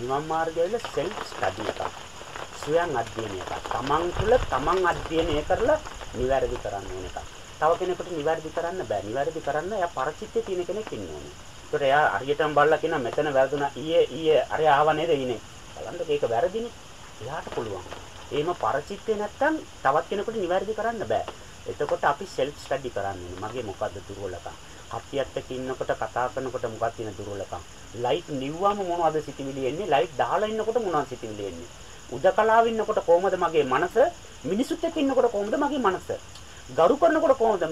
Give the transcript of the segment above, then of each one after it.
නිවන් මාර්ගයල self study එකක්. ස්වයං අධ්‍යයනය එකක්. තමන් තුළ තමන් අධ්‍යයනය කරලා නිවැරදි කරන්න ඕන එකක්. තව කෙනෙකුට නිවැරදි කරන්න බෑ. නිවැරදි කරන්න එයා පරිචිත්තේ තියෙන කෙනෙක් ඉන්න ඕනේ. ඒකට එයා හරියටම බලලා කියන මෙතන වැරදුනා ඊයේ ඊයේ අර ආව නේද ඉන්නේ. බලන්න මේක වැරදිනේ. එයාට පුළුවන්. එහෙම පරිචිත්තේ නැත්තම් තවත් කෙනෙකුට නිවැරදි කරන්න බෑ. එතකොට අපි සෙල්ෆ් ස්ටඩි කරන්න මගේ මොකද්ද දුර්වලකම්? කට්ටියත් එක්ක ඉන්නකොට කතා කරනකොට මොකක්ද තියෙන දුර්වලකම්? ලයිට් නිව්වම මොනවද සිතිවිලි එන්නේ? ලයිට් දාලා ඉන්නකොට මොනවද සිතිවිලි එන්නේ? උදකලාව ඉන්නකොට කොහොමද මගේ මනස? මිනිසුත් එක්ක ඉන්නකොට කොහොමද මගේ මනස? ගරු කරනකොට කොහොමද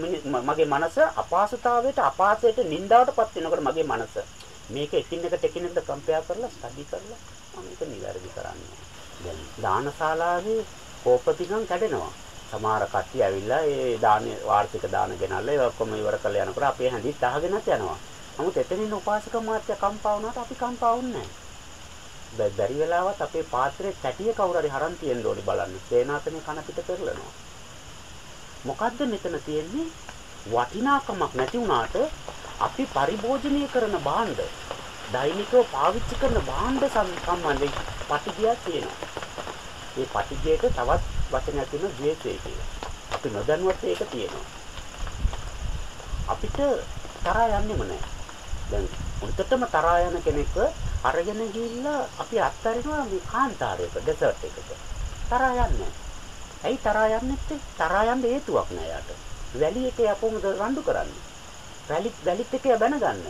මගේ මනස අපහසුතාවයට අපහාසයට නින්දාවටපත් වෙනකොට මගේ මනස මේක එකින් එකට එකින් එකට කම්පෙයාර් කරලා ස්ටඩි කරලා මම ඒක නිවැරදි කරන්නේ දැන් දානශාලාවේ කෝපතිකම් කැඩෙනවා සමහර කට්ටිය ඇවිල්ලා ඒ දාන වාර්ෂික දාන ගෙනල්ලා ඒ ඔක්කොම ඉවර කරලා යනකොට අපේ හැඳිත් අහගෙනත් යනවා. නමුත් එතනින් උපාසක මාත්‍ය කම්පා වුණාට අපි කම්පා වුන්නේ නැහැ. බැරි වෙලාවත් අපේ පාත්‍රයේ කැටිය කවුරු හරි හරන් තියෙන්න ඕනි බලන්න. සේනාසනේ කන පිට පෙරලනවා. මොකද්ද මෙතන තියෙන්නේ? වටිනාකමක් නැති වුණාට අපි පරිභෝජනය කරන භාණ්ඩ දෛනිකව පාවිච්චි කරන භාණ්ඩ සම්බන්ධයෙන් පටිගියක් තියෙනවා. මේ පටිගියට තවත් වචනයක් තියෙනවා ද්වේෂය කියලා. අපි නොදැනුවත් ඒක තියෙනවා. අපිට තරහා යන්නෙම නැහැ. දැන් උන්ටටම තරහා යන කෙනෙක්ව අරගෙන ගිහිල්ලා අපි අත්හරිනවා මේ කාන්තාරයක ඩෙසර්ට් එකක. තරහා යන්නේ ඇයි තරහා යන්නේ නැත්තේ? තරහා යන්න හේතුවක් නෑ යාට. වැලි එකේ අපොමද රණ්ඩු කරන්නේ. වැලි වැලිත් එකේ බැනගන්න.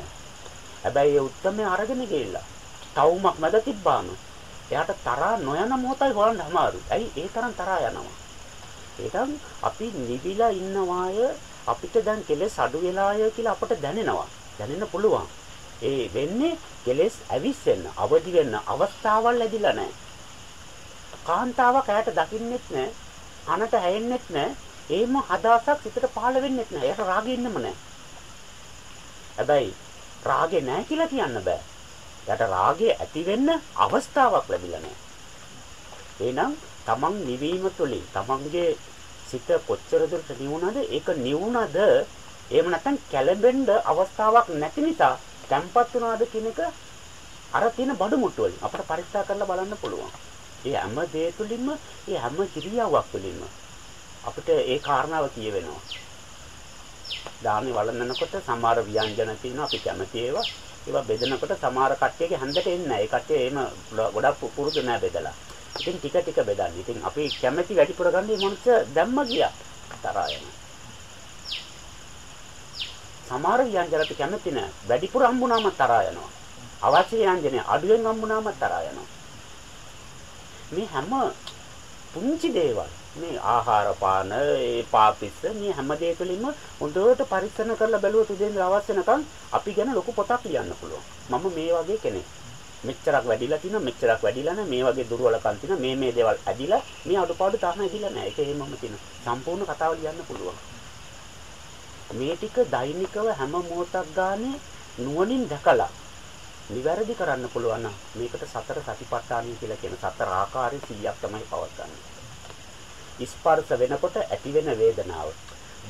හැබැයි ඒ උත්තරම අරගෙන ගිහිල්ලා තවුමක් මැද තිබ්බාම එයාට තරහා නොයන මොහොතයි හොයන්න අමාරුයි. ඇයි ඒ තරම් තරහා යනවා? ඒකන් අපි නිවිලා ඉන්නවාය අපිට දැන් කෙලෙස් අඩු වෙලාය කියලා අපට දැනෙනවා. දැනෙන්න පුළුවන්. ඒ වෙන්නේ කෙලෙස් ඇවිස්සෙන්න, අවදි වෙන්න අවස්ථාවල් ලැබිලා නැහැ. කාන්තාවක් ඇයට දකින්නෙත් නැහැ. කනට ඇහෙන්නෙත් නැහැ. ඒම හදාසක් සිතට පහළ වෙන්නෙත් නැහැ. ඒක රාගෙ ඉන්නම නැහැ. හැබැයි රාගේ නැහැ කියලා කියන්න බෑ. යට රාගේ ඇති වෙන්න අවස්ථාවක් ලැබිලා නැහැ. එහෙනම් තමන් නිවීම තුළින් තමන්ගේ සිත කොච්චර දුරට නිවුණාද ඒක නිවුණාද එහෙම නැත්නම් කැළඹෙන්න අවස්ථාවක් නැති නිසා තැම්පත් වුණාද කියන එක අර තියෙන බඩු මුට්ටු වලින් අපිට පරීක්ෂා කරලා බලන්න පුළුවන්. ඒ හැම දේ තුළින්ම ඒ හැම ක්‍රියාවක් තුළින්ම අපිට ඒ කාරණාව කියවෙනවා. දාන්නේ වළඳනකොට සමහර ව්‍යංජන තියෙනවා අපි කැමති ඒවා. ඒවා බෙදනකොට සමහර කට්ටියගේ හන්දට එන්නේ නැහැ. ඒ කට්ටිය එහෙම ගොඩක් පුරුදු නැහැ බෙදලා. ඉතින් ටික ටික බෙදන්නේ. ඉතින් අපි කැමති වැඩිපුර ගන්න මේ මනුස්ස දැම්ම ගියා. තරහා යන. සමහර ව්‍යංජන අපි කැමති නැහැ. වැඩිපුර හම්බුනාම තරහා යනවා. අවශ්‍ය ව්‍යංජනේ අඩුවෙන් හම්බුනාම තරහා යනවා. මේ හැම පුංචි දේවල් මේ ආහාර පාන ඒ පාපිස්ස මේ හැම දෙය තුළින්ම හොඳට පරිස්සම කරලා බැලුවොත් උදේ ඉඳලා අවශ්‍ය නැකන් අපි ගැන ලොකු පොතක් ලියන්න පුළුවන්. මම මේ වගේ කෙනෙක්. මෙච්චරක් වැඩිලා තිනවා මෙච්චරක් වැඩිලා නැහැ මේ වගේ දුර්වලකම් තිනවා මේ මේ දේවල් ඇදිලා මේ අඩුපාඩු තාම ඇදිලා නැහැ. ඒක එහෙමම තියෙන. සම්පූර්ණ කතාව ලියන්න පුළුවන්. මේ ටික දෛනිකව හැම මොහොතක් ගානේ නුවණින් දැකලා නිවැරදි කරන්න පුළුවන් නම් මේකට සතර සතිපට්ඨානයි කියලා කියන සතර ආකාරයේ 100ක් තමයි පවත්න්නේ. ස්පර්ශ වෙනකොට ඇති වෙන වේදනාව.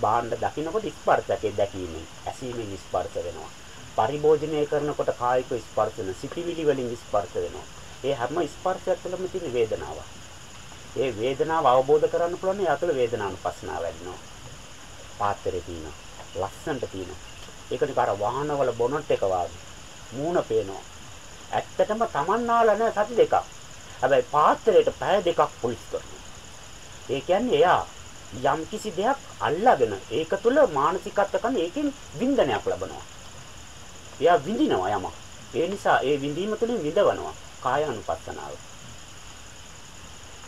බාණ්ඩ දකින්නකොට ස්පර්ශකේ දැකීමෙන් ඇසීමෙන් ස්පර්ශ වෙනවා. පරිභෝජනය කරනකොට කායික ස්පර්ශ වෙන සිටිවිලි වලින් ස්පර්ශ වෙනවා. ඒ හැම ස්පර්ශයක් තුළම තියෙන වේදනාව. ඒ වේදනාව අවබෝධ කරගන්න පුළුවන් ඒ අතුල වේදනානුපස්සනාව වැඩිනවා. පාත්‍රේ තියෙනවා. ලස්සනට තියෙනවා. ඒක නිකන් අර වාහනවල බොනට් එක වගේ. මූණ පේනවා. ඇත්තටම Tamanනාලා නැහැ සති දෙකක්. හැබැයි පාත්‍රයට පැය දෙකක් පුලිස් කරනවා. ඒ කියන්නේ එයා යම් කිසි දෙයක් අල්ලාගෙන ඒක තුළ මානසිකත්ව කරන ඒකෙන් වින්දනයක් ලබනවා. එයා විඳිනවා යමක්. ඒ නිසා ඒ විඳීම තුළින් විඳවනවා කාය අනුපස්සනාව.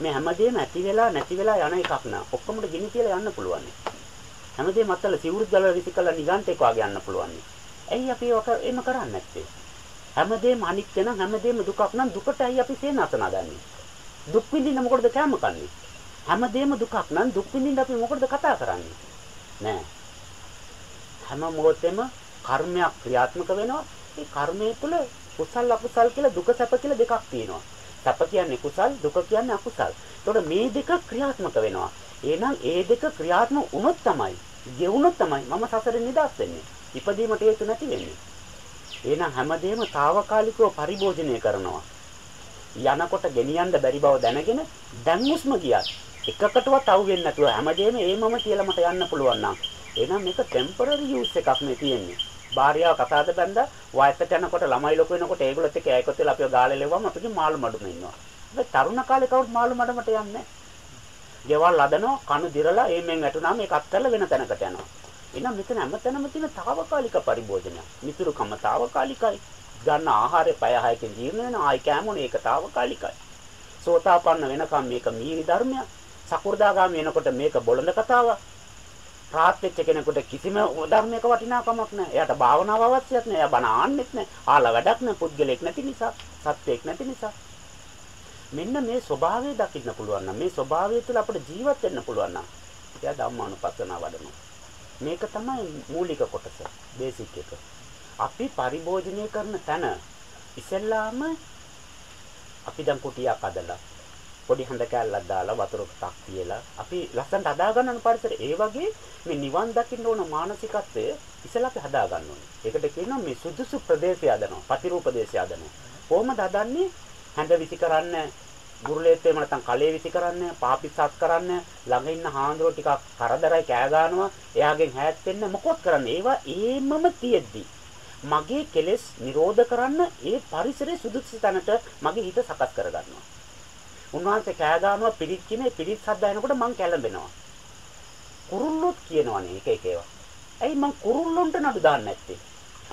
මේ හැමදේම ඇති වෙලා නැති වෙලා යන එකක් නා. ඔක්කොමද ගිනි කියලා යන්න පුළුවන්. හැමදේම අත්තල සිවුරු ගල විසිකලා නිගන්ටෙක් වගේ යන්න පුළුවන්. ඇයි අපි ඒක එම කරන්නේ නැත්තේ? හැමදේම අනිත්‍ය නම් හැමදේම දුකක් නම් දුකට ඇයි අපි සේනාසන ගන්නේ? දුක් විඳින්න මොකටද කැම කන්නේ? හැමදේම දුකක් නම් දුක් විඳින්න අපි මොකටද කතා කරන්නේ? නෑ. හැම මොහොතෙම කර්මයක් ක්‍රියාත්මක වෙනවා. ඒ කර්මයේ තුල කුසල් අකුසල් කියලා දුක සැප කියලා දෙකක් තියෙනවා. සැප කියන්නේ කුසල්, දුක කියන්නේ අකුසල්. එතකොට මේ දෙක ක්‍රියාත්මක වෙනවා. එහෙනම් ඒ දෙක ක්‍රියාත්මක වුණොත් තමයි, ගෙවුණොත් තමයි මම සසරෙන් නිදහස් වෙන්නේ. ඉපදීමට හේතු නැති වෙන්නේ. එහෙනම් හැමදේම తాවකාලිකව පරිභෝජනය කරනවා. යනකොට ගෙනියන්න බැරි බව දැනගෙන දැන් හුස්ම ගියත් එකකටවත් අවු වෙන්නේ නැතුව හැමදේම ඒමම කියලා මට යන්න පුළුවන් නම් එහෙනම් මේක ටෙම්පරරි යූස් එකක් මේ තියෙන්නේ. භාර්යාව කතාද බැඳලා වයසට යනකොට ළමයි ලොකු වෙනකොට ඒගොල්ලොත් එක්ක ඒකත් වෙලා අපිව ගාලේ ලෙව්වම අපිට මාළු මඩුම ඉන්නවා. හැබැයි තරුණ කාලේ කවුරුත් මාළු මඩමට යන්නේ නැහැ. ගෙවල් අදනවා කණු දිරලා ඒ මෙන් වැටුනාම ඒක අත්හැරලා වෙන තැනකට යනවා. එහෙනම් මෙතන හැමතැනම තියෙන తాවකාලික පරිභෝජනය. මිතුරුකම తాවකාලිකයි. ගන්න ආහාරය පය හයකින් ජීර්ණ වෙන ආයි කෑමෝනේ ඒක తాවකාලිකයි. සෝතාපන්න වෙනකම් මේක මීරි ධර්මයක්. සකු르දාගාමි වෙනකොට මේක බොළඳ කතාවක්. රාත් වෙච්ච කෙනෙකුට කිසිම ධර්මයක වටිනාකමක් නැහැ. එයාට භාවනාව අවශ්‍යත් නැහැ. එයා බණ ආන්නෙත් නැහැ. ආලා වැඩක් නැහැ. පුද්ගලෙක් නැති නිසා, සත්වෙක් නැති නිසා. මෙන්න මේ ස්වභාවය දකින්න පුළුවන් නම් මේ ස්වභාවය තුළ අපිට ජීවත් වෙන්න පුළුවන් නම් එයා ධම්මානුපස්සනාව වඩනවා. මේක තමයි මූලික කොටස, බේසික් එක. අපි පරිභෝජනය කරන තැන ඉස්සෙල්ලාම අපි දැන් කුටියක් අදලා පොඩි හඳ කෑල්ලක් දාලා වතුර ටක් තියලා අපි ලස්සනට හදා ගන්න පරිසරය ඒ වගේ මේ නිවන් දකින්න ඕන මානසිකත්වය ඉස්සෙල්ලා අපි හදා ගන්න ඕනේ. ඒකට කියනවා මේ සුදුසු ප්‍රදේශය හදනවා, ප්‍රතිරූප දේශය හදනවා. කොහොමද හදන්නේ? හඳ විසි කරන්න, ගුරුලේත් එහෙම නැත්නම් කලේ විසි කරන්න, පාපිස්සත් කරන්න, ළඟ ඉන්න හාන්දරෝ ටිකක් කරදරයි කෑ ගන්නවා, එයාගෙන් හැත් වෙන්න මොකොත් කරන්න. ඒවා ඒමම තියෙද්දි මගේ කෙලෙස් නිරෝධ කරන්න ඒ පරිසරයේ සුදුසු තැනට මගේ හිත සකස් කරගන්නවා. උන්වහන්සේ කෑ ගන්නවා පිරිත් කිනේ පිරිත් ශබ්ද එනකොට මං කැළඹෙනවා. කුරුල්ලොත් කියනවනේ එක එක ඒවා. ඇයි මං කුරුල්ලොන්ට නඩු දාන්නේ නැත්තේ?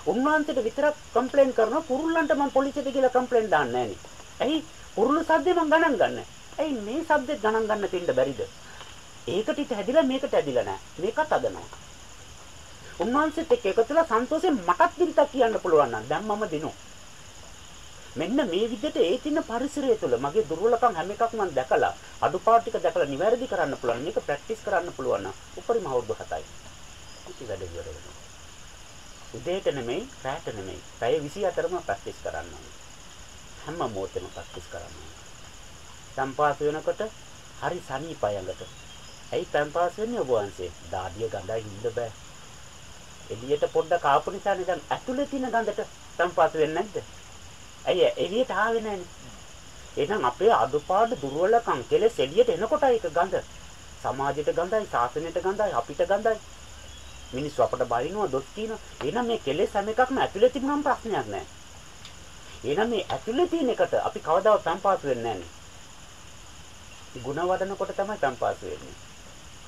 උන්වහන්සේට විතරක් කම්ප්ලේන් කරනවා කුරුල්ලන්ට මං පොලිසියට ගිහලා කම්ප්ලේන් දාන්නේ නැහනේ. ඇයි කුරුල්ල ශබ්දේ මං ගණන් ගන්නෑ. ඇයි මේ ශබ්දෙත් ගණන් ගන්න දෙන්න බැරිද? ඒකට ඉත හැදිලා මේකට හැදිලා නැහැ. මේකත් අදනවා. උන්වහන්සේත් එක්ක එකතුලා සන්තෝෂයෙන් මටත් දිරිතක් කියන්න පුළුවන් නම් දැන් මම දිනු. මෙන්න මේ විදිහට ඒ තින පරිසරය තුළ මගේ දුර්වලකම් හැම එකක්ම මම දැකලා අඩුපාඩු ටික දැකලා නිවැරදි කරන්න පුළුවන්. මේක ප්‍රැක්ටිස් කරන්න පුළුවන් නම් උපරිම අවුරුදු 7යි. ඉති වැඩ ඉවර වෙනවා. උදේට නෙමෙයි, රාත්‍රීට නෙමෙයි. පැය 24ම ප්‍රැක්ටිස් කරන්න ඕනේ. හැම මොහොතෙම ප්‍රැක්ටිස් කරන්න ඕනේ. සම්පාස වෙනකොට හරි සනීපයි අඟට. ඇයි සම්පාස වෙන්නේ ඔබ වහන්සේ? දාඩිය ගඳයි හින්ද බෑ. එළියට පොඩ්ඩක් ආපු නිසානේ දැන් ඇතුලේ තියෙන ගඳට සම්පාස වෙන්නේ නැද්ද? ඇයි එළියට ආවේ නැන්නේ? එහෙනම් අපේ අදුපාඩු දුර්වලකම් කෙලෙස් එළියට එනකොටයි ඒක ගඳ. සමාජයට ගඳයි, සාසනයට ගඳයි, අපිට ගඳයි. මිනිස්සු අපට බයිනවා, දොස් කියනවා. එහෙනම් මේ කෙලෙස් හැම එකක්ම ඇතුලේ තිබුණාම ප්‍රශ්නයක් නැහැ. එහෙනම් මේ ඇතුලේ තියෙන එකට අපි කවදාවත් සම්පාස වෙන්නේ නැහැ. ಗುಣ වඩනකොට තමයි සම්පාස වෙන්නේ.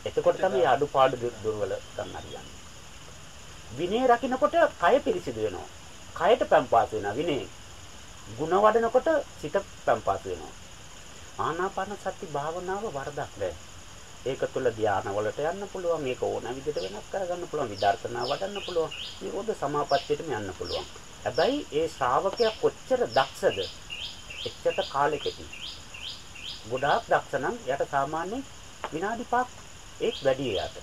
එතකොට තමයි අඩුපාඩු දුර්වලකම් හරියන්නේ. විනය රකින්නකොට කය පිරිසිදු වෙනවා. කයට පම්පාස වෙනවා විනය. ಗುಣ වඩනකොට සිත පම්පාස වෙනවා. ආනාපාන සති භාවනාව වරදක් නෑ. ඒක තුළ ධානය වලට යන්න පුළුවන්. මේක ඕන විදිහට වෙනස් කරගන්න පුළුවන්. විදර්ශනා වඩන්න පුළුවන්. නිරෝධ සමාපත්තියටම යන්න පුළුවන්. හැබැයි ඒ ශ්‍රාවකයා කොච්චර දක්ෂද? එච්චර කාලෙකදී. ගොඩාක් දක්ෂ නම් යට සාමාන්‍යයෙන් විනාඩි 5ක් ඒක් වැඩි යට.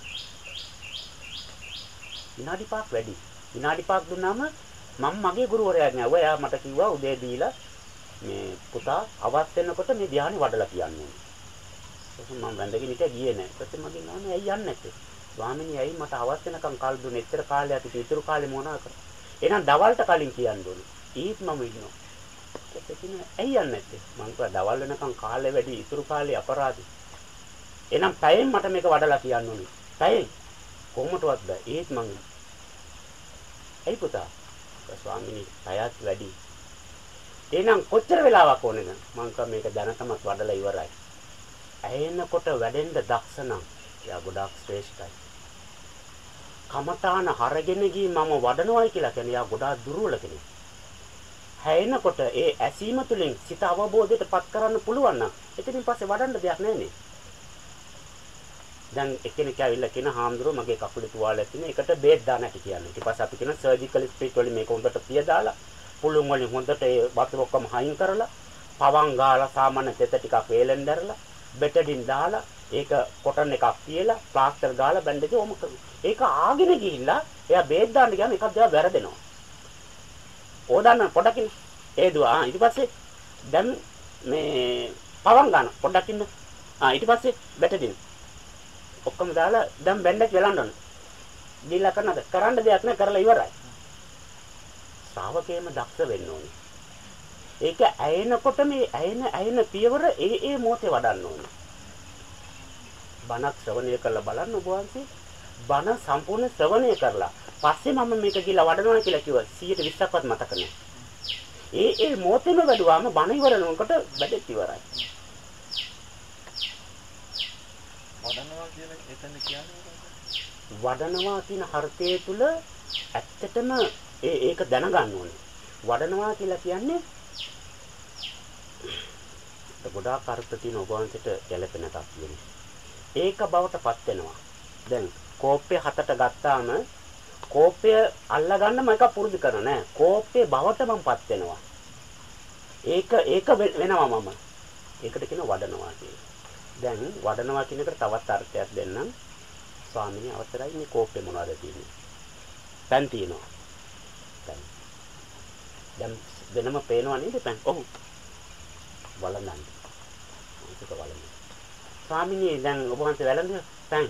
විනාඩි 5ක් වැඩි. විනාඩි 5ක් දුන්නාම මම මගේ ගුරුවරයාගෙන් ඇහුවා. එයා මට කිව්වා උදේ දීලා මේ පුතා අවස් වෙනකොට මේ ධානය වඩලා කියන්නේ. ඒක මම වැඳගෙන හිටියා ගියේ නැහැ. ඊට පස්සේ මගෙන් අහන්නේ ඇයි යන්නේ නැත්තේ? ස්වාමීනි ඇයි මට අවස් වෙනකම් කල් දුන්නේ? එච්චර කාලයක් ඉතින් ඉතුරු කාලේ මොනවා කරා? එහෙනම් දවල්ට කලින් කියන්න ඕනේ. ඊත් මම ඉන්නවා. ඒකකින් ඇයි යන්නේ නැත්තේ? මං කිව්වා දවල් වෙනකම් කාලේ වැඩි ඉතුරු කාලේ අපරාධي. එහෙනම් පැයෙන් මට මේක වඩලා කියන්න ඕනේ. පැයෙන් කොහොමදවත් බෑ. ඒත් මං ඇයි පුතා? ස්වාමිනී පැයත් වැඩි. එහෙනම් කොච්චර වෙලාවක් ඕනේද? මං කව මේක දැනටමත් වඩලා ඉවරයි. ඇයෙනකොට වැඩෙන්න දක්ෂ නම් එයා ගොඩාක් ශ්‍රේෂ්ඨයි. කමඨාන හරගෙන ගිහින් මම වඩනවායි කියලා කියන්නේ එයා ගොඩාක් දුර්වල කෙනෙක්. හැයෙනකොට ඒ ඇසීම තුළින් සිත අවබෝධයටපත් කරන්න පුළුවන් නම් එතනින් පස්සේ වඩන්න දෙයක් නැහැ නේ. දැන් එක්කෙනෙක් ඇවිල්ලා කියන හාමුදුරුවෝ මගේ කකුලේ තුවාලයක් තියෙන එකට බේත් දාන්න ඇති කියන්නේ. ඊට පස්සේ අපි කියන සර්ජිකල් ස්ප්‍රිට් වලින් මේක හොඳට පිය දාලා පුළුන් වලින් හොඳට ඒ වතුර ඔක්කොම හයින් කරලා පවන් ගාලා සාමාන්‍ය තෙත ටිකක් වේලෙන් දැරලා බෙටඩින් දාලා ඒක කොටන් එකක් තියලා ප්ලාස්ටර් ගාලා බැන්ඩේජ් ඔම ඒක ආගෙන ගිහිල්ලා එයා බේත් දාන්න ගියාම එකක් දෙයක් වැරදෙනවා. ඕදාන්න පොඩකින් ඒ දුවා ඊට පස්සේ දැන් මේ පවන් ගන්න පොඩ්ඩක් ඉන්න. ආ ඊට පස්සේ බෙටඩින් ඔක්කොම දාලා දැන් බැන්ඩේජ් වෙලන්න ඕන. දීලා කරනද? කරන්න දෙයක් නැහැ කරලා ඉවරයි. ශ්‍රාවකේම දක්ෂ වෙන්න ඕනේ. ඒක ඇයෙනකොට මේ ඇයෙන ඇයෙන පියවර ඒ ඒ මොහොතේ වඩන්න ඕනේ. බණක් ශ්‍රවණය කරලා බලන්න ඔබ වහන්සේ බණ සම්පූර්ණ ශ්‍රවණය කරලා පස්සේ මම මේක කියලා වඩනවා කියලා කිව්වා 120ක්වත් මතක නැහැ. ඒ ඒ මොහොතේම වැඩුවාම බණ ඉවරනකොට වැඩෙත් ඉවරයි. වඩනවා කියලා එතන කියන්නේ වඩනවා කියන අර්ථය තුල ඇත්තටම ඒ ඒක දැනගන්න ඕනේ. වඩනවා කියලා කියන්නේ ගොඩාක් අර්ථ තියෙන ඔබ වහන්සේට ගැළපෙන එකක් කියන්නේ. ඒක බවටපත් වෙනවා. දැන් කෝප්පය හතට ගත්තාම කෝපය අල්ලගන්න මම එක පුරුදු කරන නෑ. කෝප්පේ බවට මමපත් වෙනවා. ඒක ඒක වෙනවා මම. ඒකට කියන වඩනවා කියන්නේ. දැන් වඩනවා කියන එකට තවත් අර්ථයක් දෙන්නම්. ස්වාමිනේ අවසරයි මේ කෝප්පේ මොනවද තියෙන්නේ? පෑන් තියෙනවා. පෑන්. දැන් වෙනම පේනව නේද පෑන්? ඔව්. බලන්න. ඒක බලන්න. ස්වාමිනේ දැන් ඔබ වහන්සේ වැළඳ පෑන්.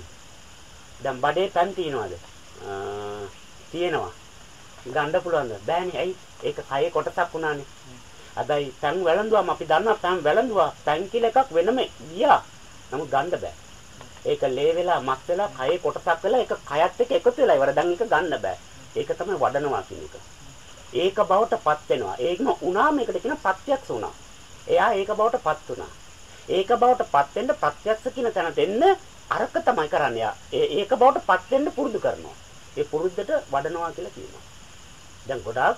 දැන් බඩේ පෑන් තියනවාද? තියෙනවා. ගන්න පුළුවන්ද? බෑනේ. ඇයි? ඒක කයේ කොටසක් වුණානේ. හැබැයි පෑන් වැළඳුවාම අපි දන්නවා පෑන් වැළඳුවා. පෑන් කියලා එකක් වෙනම ගියා. නමුත් ගන්න බෑ. ඒක ලේ වෙලා මස් වෙලා කයේ කොටසක් වෙලා ඒක කයත් එක්ක එකතු වෙලා ඉවර. දැන් ඒක ගන්න බෑ. ඒක තමයි වඩනවා කියන එක. ඒක බවටපත් වෙනවා. ඒකම උනා මේකට කියන ප්‍රත්‍යක්ෂ උනා. එයා ඒක බවටපත් උනා. ඒක බවටපත් වෙන්න ප්‍රත්‍යක්ෂ කියන තැනට එන්න අරක තමයි කරන්නේ. ඒක බවටපත් වෙන්න පුරුදු කරනවා. ඒ පුරුද්දට වඩනවා කියලා කියනවා. දැන් ගොඩාක්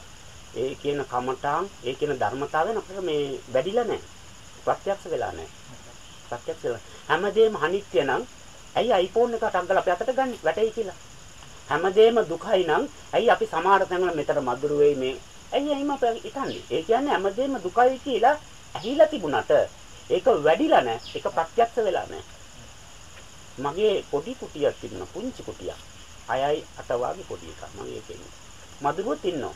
ඒ කියන කමඨාන්, ඒ කියන ධර්මතාවයන් අපිට මේ වැඩිලා නැහැ. ප්‍රත්‍යක්ෂ වෙලා නැහැ. ප්‍රත්‍යක්ෂ වෙලා. හැමදේම අනිත්‍ය නම් ඇයි iPhone එක ටංගල අපේ අතට ගන්න? වැටෙයි කියලා. හැමදේම දුකයි නම් ඇයි අපි සමහර තැන්වල මෙතන මధుර වෙයි මේ? ඇයි එහෙම අපි හිතන්නේ? ඒ කියන්නේ හැමදේම දුකයි කියලා ඇහිලා තිබුණට ඒක වැඩිලා නැහැ ඒක ප්‍රත්‍යක්ෂ වෙලා නැහැ මගේ පොඩි කුටියක් තිබුණා පුංචි කුටියක්. 6යි 8 වාගේ පොඩි එකක් මම ඒකේ මధుරොත් ඉන්නවා.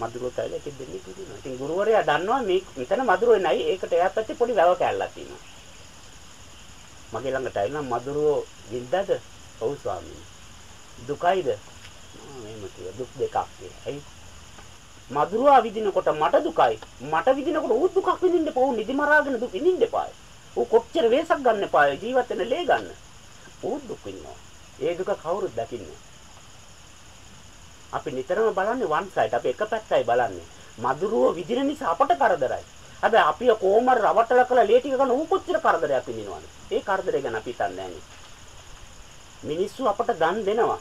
මදුරුවටයි ඒක දෙන්නේ පිළිනවා. ඉතින් ගුරුවරයා දන්නවා මේ මෙතන මදුරුවේ නැයි ඒකට එයා පැත්තේ පොඩි වැව කැල්ලක් තියෙනවා. මගේ ළඟට ඇවිල්ලා මදුරුවෝ වින්දාද? ඔව් ස්වාමීනි. දුකයිද? මේම කිය දුක් දෙකක් ඇයි? මදුරුවා විඳිනකොට මට දුකයි. මට විඳිනකොට ඌ දුකක් විඳින්න එපා. ඌ නිදි මරාගෙන දුක් විඳින්න එපා. ඌ කොච්චර වෙසක් ගන්න එපා. ජීවිතේ ලේ ගන්න. ඌ දුක් විඳිනවා. ඒ දුක කවුරුත් දකින්නේ අපි නිතරම බලන්නේ වන් සයිඩ්. අපි එක පැත්තයි බලන්නේ. මధుරව විඳින නිසා අපට කරදරයි. හැබැයි අපි කොහොම රවටල කළ ලේ ටික ගන්න ඌ කොච්චර කරදරයක් විඳිනවද? ඒ කරදරය ගැන අපි හිතන්නේ නැහැ මිනිස්සු අපට දන් දෙනවා.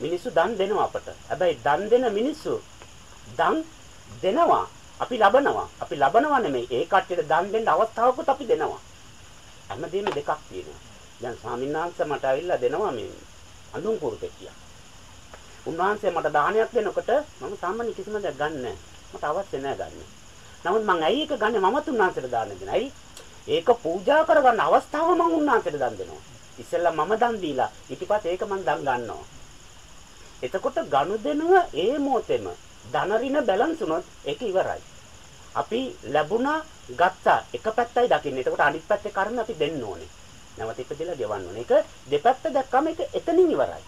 මිනිස්සු දන් දෙනවා අපට. හැබැයි දන් දෙන මිනිස්සු දන් දෙනවා. අපි ලබනවා. අපි ලබනවා නෙමෙයි. ඒ කට්ටියට දන් දෙන්න අවස්ථාවකුත් අපි දෙනවා. හැමදේම දෙකක් තියෙනවා. දැන් ස්වාමීන් වහන්සේ මට ඇවිල්ලා දෙනවා මේ අඳුන් කුරු පෙට්ටියක්. උන්වහන්සේ මට දානයක් දෙනකොට මම සාමාන්‍ය කිසිම දෙයක් ගන්නෑ. මට අවශ්‍ය නෑ ගන්න. නමුත් මං ඇයි ඒක ගන්නේ මමත් උන්වහන්සේට දාන්න දෙන. ඇයි? ඒක පූජා කරගන්න අවස්ථාව මං උන්වහන්සේට දන් දෙනවා. ඉස්සෙල්ලා මම දන් දීලා ඊට පස්සේ ඒක මං දන් ගන්නවා. එතකොට ගනුදෙනුව ඒ මොහොතේම ධන ඍණ බැලන්ස් වුණොත් ඒක ඉවරයි. අපි ලැබුණා ගත්තා එක පැත්තයි දකින්නේ. එතකොට අනිත් පැත්තේ කර්ම අපි දෙන්න ඕනේ. නැවත ඉපදෙලා ගෙවන්න ඕනේ. ඒක දෙපැත්ත දැක්කම ඒක එතනින් ඉවරයි.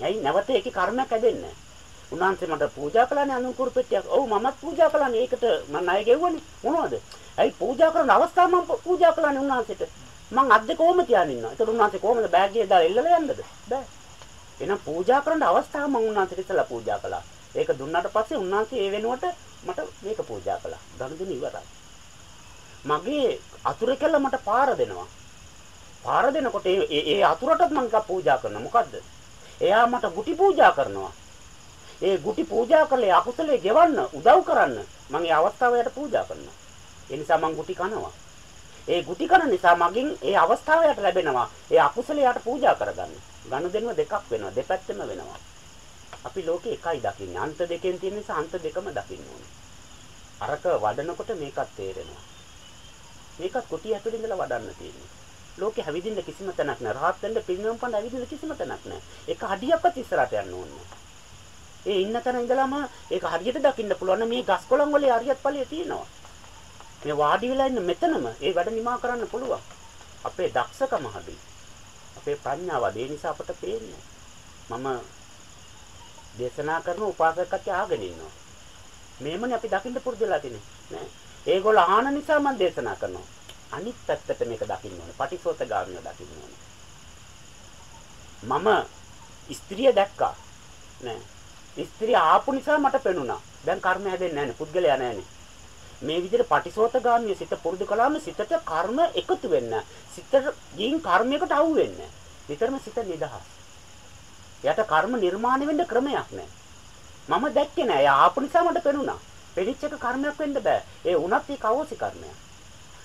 යයි නැවත ඒකේ කර්මයක් ඇදෙන්නේ උන්වහන්සේ මට පූජා කළානේ අනුකුරු පෙට්ටියක්. ඔව් මමත් පූජා කළානේ. ඒකට මම ණය ගෙවුවනේ. මොනවද? ඇයි පූජා කරන අවස්ථාව මම පූජා කළානේ උන්වහන්සේට. මං අද්ද කොහොම තියාගෙන ඉන්නවා. ඒතර උන්වහන්සේ කොහොමද බෑග් එකේ දාලා එල්ලලා යන්නද? බෑ. එහෙනම් පූජා කරන්න අවස්ථාව මම උන්වහන්සේට ඉස්සලා පූජා කළා. ඒක දුන්නාට පස්සේ උන්වහන්සේ ඒ වෙනුවට මට මේක පූජා කළා. ගනුදෙනු ඉවරයි. මගේ අතුරු කෙල්ල මට පාර දෙනවා. පාර දෙනකොට ඒ ඒ අතුරටත් මම පූජා කරනවා. මොකද්ද? එයා මට ගුටි පූජා කරනවා. ඒ ගුටි පූජා කළේ අකුසලයේ ගෙවන්න උදව් කරන්න මම ඒ අවස්ථාවයට පූජා කරනවා. ඒ නිසා මම ගුටි කනවා. ඒ ගුටි කන නිසා මගින් ඒ අවස්ථාවයට ලැබෙනවා. ඒ අකුසලයට පූජා කරගන්න. ගනුදෙනුව දෙකක් වෙනවා. දෙපැත්තම වෙනවා. අපි ලෝකේ එකයි දකින්නේ. අන්ත දෙකෙන් තියෙන නිසා අන්ත දෙකම දකින්න ඕනේ. අරක වඩනකොට මේකත් තේරෙනවා. මේකත් කුටි ඇතුළේ ඉඳලා වඩන්න තියෙන්නේ. ලෝකේ හැවිදින්න කිසිම තැනක් නැහැ. රහත් වෙන්න පිරිනමන පන්න හැවිදින්න කිසිම තැනක් නැහැ. ඒක හඩියක්වත් ඉස්සරහට යන්න ඕනේ. ඒ ඉන්න තැන ඉඳලාම ඒක හරියට දකින්න පුළුවන් මේ ගස් කොළන් වල හරියත් ඵලය තියෙනවා. මේ වාඩි වෙලා ඉන්න මෙතනම ඒ වැඩ නිමා කරන්න පුළුවන්. අපේ දක්ෂකම හරි. අපේ ප්‍රඥාව ඒ නිසා අපට පේන්නේ. මම දේශනා කරන උපාසකකත් ආගෙන ඉන්නවා. මේමනේ අපි දකින්න පුරුදු වෙලා තිනේ. නෑ. ඒගොල්ලෝ ආහන නිසා මම දේශනා කරනවා. අනිත් පැත්තට මේක දකින්න ඕනේ. පටිසෝතගාමිනව දකින්න ඕනේ. මම ස්ත්‍රිය දැක්කා. නෑ. ස්ත්‍රිය ආපු නිසා මට පෙනුණා. දැන් කර්ම හැදෙන්නේ නැහැනේ. පුද්ගලයා නැහැනේ. මේ විදිහට පටිසෝතගාමී සිත පුරුදු කළාම සිතට කර්ම එකතු වෙන්න. සිතට ගින් කර්මයකට අහු වෙන්න. විතරම සිත නිදහස්. එයාට කර්ම නිර්මාණය වෙන්න ක්‍රමයක් නැහැ. මම දැක්කේ නෑ. එයා ආපු නිසා මට පෙනුණා. පෙනිච්ච එක කර්මයක් වෙන්න බෑ. ඒ උනත් ඒ කවෝසි කර්මයක්.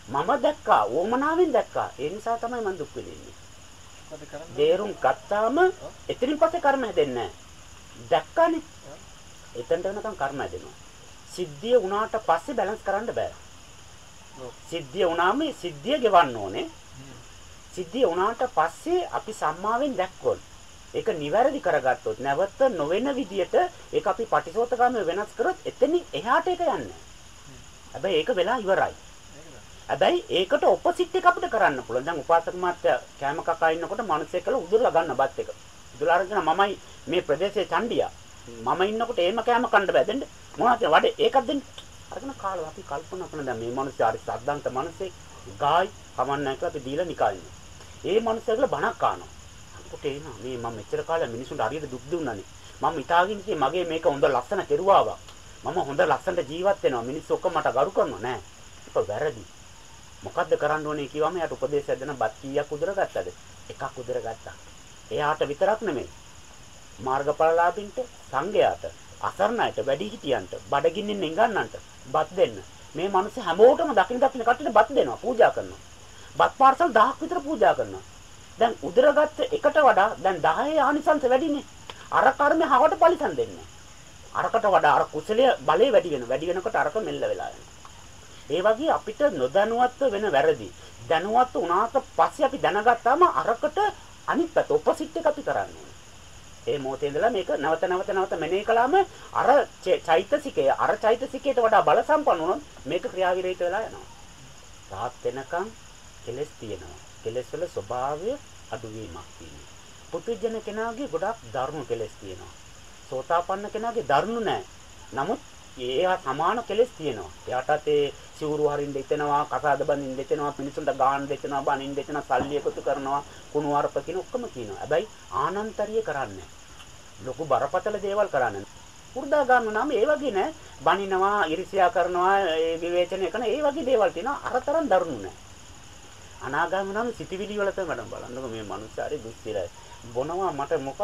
මම දැක්කා, ඕමනාවෙන් දැක්කා. ඒ නිසා තමයි මම දුක් විඳින්නේ. දේරුම් ගත්තාම එතනින් පස්සේ කර්ම හැදෙන්නේ නැහැ. දැක්කානේ. එතනට වෙනකම් කර්ම හැදෙනවා. සිද්ධිය වුණාට පස්සේ බැලන්ස් කරන්න බෑ. සිද්ධිය වුණාම සිද්ධිය ගෙවන්න ඕනේ. සිද්ධිය වුණාට පස්සේ අපි සම්මාවෙන් දැක්කොත් ඒක නිවැරදි කරගත්තොත් නැවත නොවන විදියට ඒක අපි පටිසෝතගාමී වෙනස් කරොත් එතනින් එහාට ඒක යන්නේ. හැබැයි ඒක වෙලා ඉවරයි. හැබැයි ඒකට ඔපොසිට් එක අපිට කරන්න පුළුවන්. දැන් උපාසක මාත්‍ය කැම කකා ඉන්නකොට මිනිස්සෙක් කළ උදුරලා ගන්න බත් එක. උදුරලා අරගෙන මමයි මේ ප්‍රදේශයේ චණ්ඩියා. මම ඉන්නකොට එහෙම කැම කන්න බෑ දෙන්න. මොනවද වඩේ ඒකක් දෙන්න. අරගෙන කාලා අපි කල්පනා කරන දැන් මේ මිනිස්සු හරි සද්දන්ත මිනිස්සෙක් ගායි කමන්නයි කියලා අපි දීලා නිකන් ඉන්නේ. ඒ මිනිස්සුගල බණක් කානවා. කොට එනවා මේ මම මෙච්චර කාලෙ මිනිසුන්ට හරියට දුක් දුන්නානේ. මම හිතාගෙන ඉතින් මගේ මේක හොඳ ලස්සන කෙරුවාවා. මම හොඳ ලස්සනට ජීවත් වෙනවා. මිනිස්සු ඔක්කොම මට ගරු කරනවා නෑ. ඒක වැරදි. මොකද්ද කරන්න ඕනේ කිව්වම එයාට උපදේශයක් දෙන බත් කීයක් උදරගත්තද? එකක් උදරගත්තා. එයාට විතරක් නෙමෙයි. මාර්ගඵලලාභින්ට සංඝයාට අසරණයට වැඩිහිටියන්ට බඩගින්නෙන් නිගන්නන්ට බත් දෙන්න. මේ මිනිස්සු හැමෝටම දකින්න දකින්න කට්ටියට බත් දෙනවා පූජා කරනවා. බත් පාර්සල් 1000ක් විතර පූජා කරනවා. දැන් උදරගත්ත එකට වඩා දැන් 10 ආනිසංස වැඩිනේ. අර කර්මය හවට පරිසම් දෙන්නේ. අරකට වඩා අර කුසලයේ බලය වැඩි වෙනවා. වැඩි වෙනකොට අරක මෙල්ල වෙලා යනවා. ඒ වගේ අපිට නොදැනුවත්ව වෙන වැරදි දැනුවත් වුණාට පස්සේ අපි දැනගත්තාම අරකට අනිත් පැත්ත ඔපොසිට් එක අපි කරන්නේ. ඒ මොහොතේ ඉඳලා මේක නැවත නැවත නැවත මෙනෙහි කළාම අර චෛතසිකය අර චෛතසිකයට වඩා බල සම්පන්න වුණොත් මේක ක්‍රියාවිරහිත වෙලා යනවා. රාත් වෙනකන් කෙලස් තියෙනවා. කෙලස් වල ස්වභාවය අඩුවීමක් තියෙනවා. පුදුජන කෙනාගේ ගොඩක් ධර්ම කෙලස් තියෙනවා. සෝතාපන්න කෙනාගේ ධර්ම නැහැ. නමුත් ඒවා සමාන කෙලස් තියෙනවා. එයාටත් ඒ සිවුරු හරින්න දෙතනවා, කසාද බඳින්න දෙතනවා, මිනිසුන්ට ගාන්න දෙතනවා, බනින්න දෙතනවා, සල්ලි එකතු කරනවා, කුණු වරප කියන ඔක්කොම කියනවා. හැබැයි ආනන්තරිය කරන්නේ ලොකු බරපතල දේවල් කරන්නේ පුරුදා ගන්න නම් ඒ වගේ නෑ. බනිනවා, ඉරිසියා කරනවා, ඒ විවේචනය කරන ඒ වගේ දේවල් තියෙනවා. අරතරන් දරුණු නෑ. අනාගාමී නම් සිටිවිලි වල තමයි බලන්නකො මේ මිනිස්සාරි දුස්තිරයි. බොනවා මට මොකක්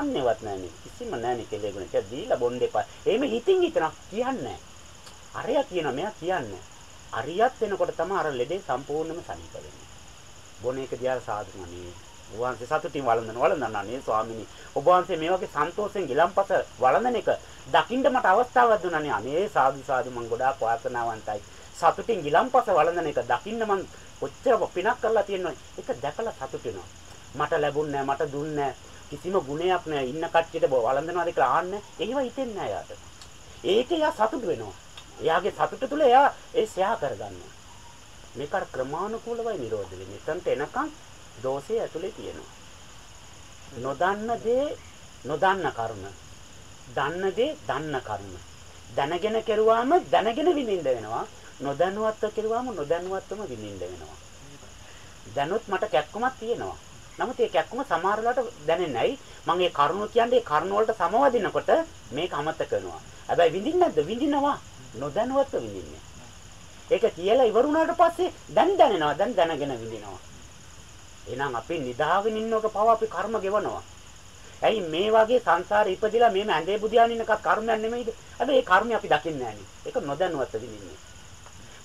යන්නේවත් නැහනේ. කිසිම නැහනේ කෙලෙගුණ. ඒක දීලා බොන්න එපා. එහෙම හිතින් හිතන කියන්නේ අරයා කියනවා මෙයා කියන්නේ. අරියත් වෙනකොට තමයි අර ලෙඩේ සම්පූර්ණයෙන්ම සනීප වෙන්නේ. බොන එක දිහා සාදුනනේ. ඔබ වහන්සේ සතුටින් වළඳන වළඳනනේ ස්වාමිනී. ඔබ වහන්සේ මේ වගේ සන්තෝෂෙන් ගිලම්පස වළඳන එක දකින්න මට අවස්ථාවක් දුන්නානේ. අනේ සාදු සාදු මං ගොඩාක් වාසනාවන්තයි. සතුටින් ගිලම්පස වළඳන එක දකින්න මං කොච්චර පිනක් කරලා තියෙනවද? ඒක දැකලා සතුට වෙනවා. මට ලැබුන්නේ නැහැ, මට දුන්නේ කිසිම ගුණයක් නැහැ. ඉන්න කට්ටියට වළඳනවාද කියලා ආන්නේ. ඒව හිතෙන්නේ නැහැ යාට. ඒක එයා සතුට වෙනවා. එයාගේ සතුට තුළ එයා ඒ සෑහ කරගන්නවා. මේක අර ක්‍රමානුකූලවයි නිරෝධ වෙන්නේ. එතනට එනකන් දෝෂය ඇතුලේ තියෙනවා. නොදන්න දේ නොදන්න කර්ම. දන්න දේ දන්න කර්ම. දැනගෙන කෙරුවාම දැනගෙන විඳින්න වෙනවා. නොදැනුවත්ව කෙරුවාම නොදැනුවත්වම විඳින්න වෙනවා. දැනුත් මට කැක්කමක් තියෙනවා. නමුත් ඒ කැක්කම සමහරලාට දැනෙන්නේ නැයි. මම ඒ කරුණ කියන්නේ ඒ කරුණ වලට සමවදිනකොට මේක අමතක කරනවා. හැබැයි විඳින්නේ නැද්ද? විඳිනවා. නොදැනුවත්ව විඳින්නේ. ඒක කියලා ඉවර වුණාට පස්සේ දැන් දැනෙනවා. දැන් දැනගෙන විඳිනවා. එහෙනම් අපි නිදාගෙන ඉන්නක පව අපි කර්ම ගෙවනවා. ඇයි මේ වගේ සංසාරේ ඉපදිලා මේම ඇඳේ බුදියාගෙන ඉන්නක කර්මයක් නෙමෙයිද? හැබැයි ඒ කර්මය අපි දකින්නේ නැහනේ. ඒක නොදැනුවත්ව විඳින්නේ.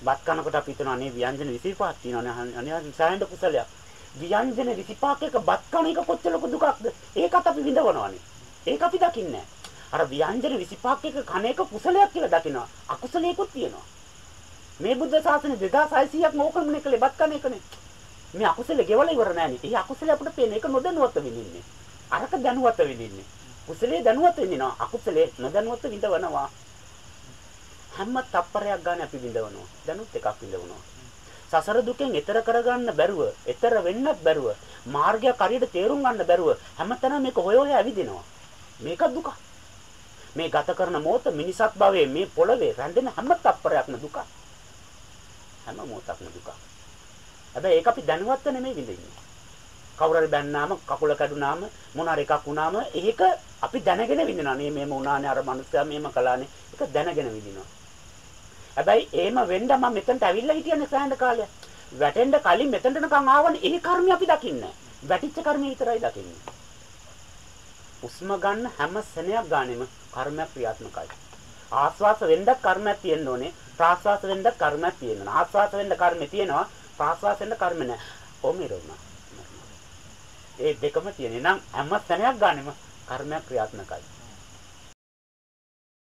බත් කනකොට අපි හිතනවා අනේ ව්‍යංජන 25ක් තියෙනවානේ අනේ සෑහෙන කුසලයක්. ව්‍යංජන 25ක එක බත් කන එක කොච්චර ලොකු දුකක්ද? ඒකත් අපි විඳවනවානේ. ඒක අපි දකින්නේ අර ව්‍යංජන 25ක එක කන එක කුසලයක් කියලා දකිනවා. අකුසලයකුත් තියෙනවා. මේ බුද්ධ ශාසනය 2600ක් මොකක්මනේ කළේ බත් කන එකනේ. මේ අකුසල ගෙවලා ඉවර නෑනේ. ඒ අකුසල අපිට පේන එක නොදැනුවත්ව විඳින්නේ. අරක දැනුවත්ව විඳින්නේ. කුසලයේ දැනුවත්ව විඳිනවා. අකුසලයේ නොදැනුවත්ව විඳවනවා. හැම තප්පරයක් ගන්න අපි විඳවනවා. දැනුත් එකක් විඳවනවා. සසර දුකෙන් එතර කරගන්න බැරුව, එතර වෙන්නත් බැරුව, මාර්ගයක් හරියට තේරුම් ගන්න බැරුව හැමතැනම මේක හොය හොය ඇවිදිනවා. මේක දුක. මේ ගත කරන මොහොත මිනිසත් භවයේ මේ පොළවේ රැඳෙන හැම තප්පරයක්ම දුක. හැම මොහොතක්ම දුක. හැබැයි ඒක අපි දැනුවත්ව නෙමෙයි විඳින්නේ. කවුරු හරි බැන්නාම කකුල කැඩුනාම මොන හරි එකක් වුනාම ඒක අපි දැනගෙන විඳිනවා. නේ මේම වුණානේ අර මනුස්සයා මේම කළානේ. ඒක දැනගෙන විඳිනවා. හැබැයි එහෙම වෙන්න මම මෙතනට ඇවිල්ලා හිටියනේ සෑහෙන කාලයක්. වැටෙන්න කලින් මෙතනට නිකන් ආවනේ. ඒ කර්මය අපි දකින්නේ වැටිච්ච කර්මය විතරයි දකින්නේ. උස්ම ගන්න හැම සෙනයක් ගානෙම කර්මයක් ක්‍රියාත්මකයි. ආස්වාස වෙන්නත් කර්මයක් තියෙන්න ඕනේ. ප්‍රාස්වාස වෙන්නත් කර්මයක් තියෙන්න ඕනේ. ආස්වාස වෙන්න කර්මය තියෙනවා. ප්‍රාස්වාස වෙන්න කර්ම නැහැ. ඔමිරුණා. ඒ දෙකම තියෙන. නම් හැම සෙනයක් ගානෙම කර්මයක් ක්‍රියාත්මකයි.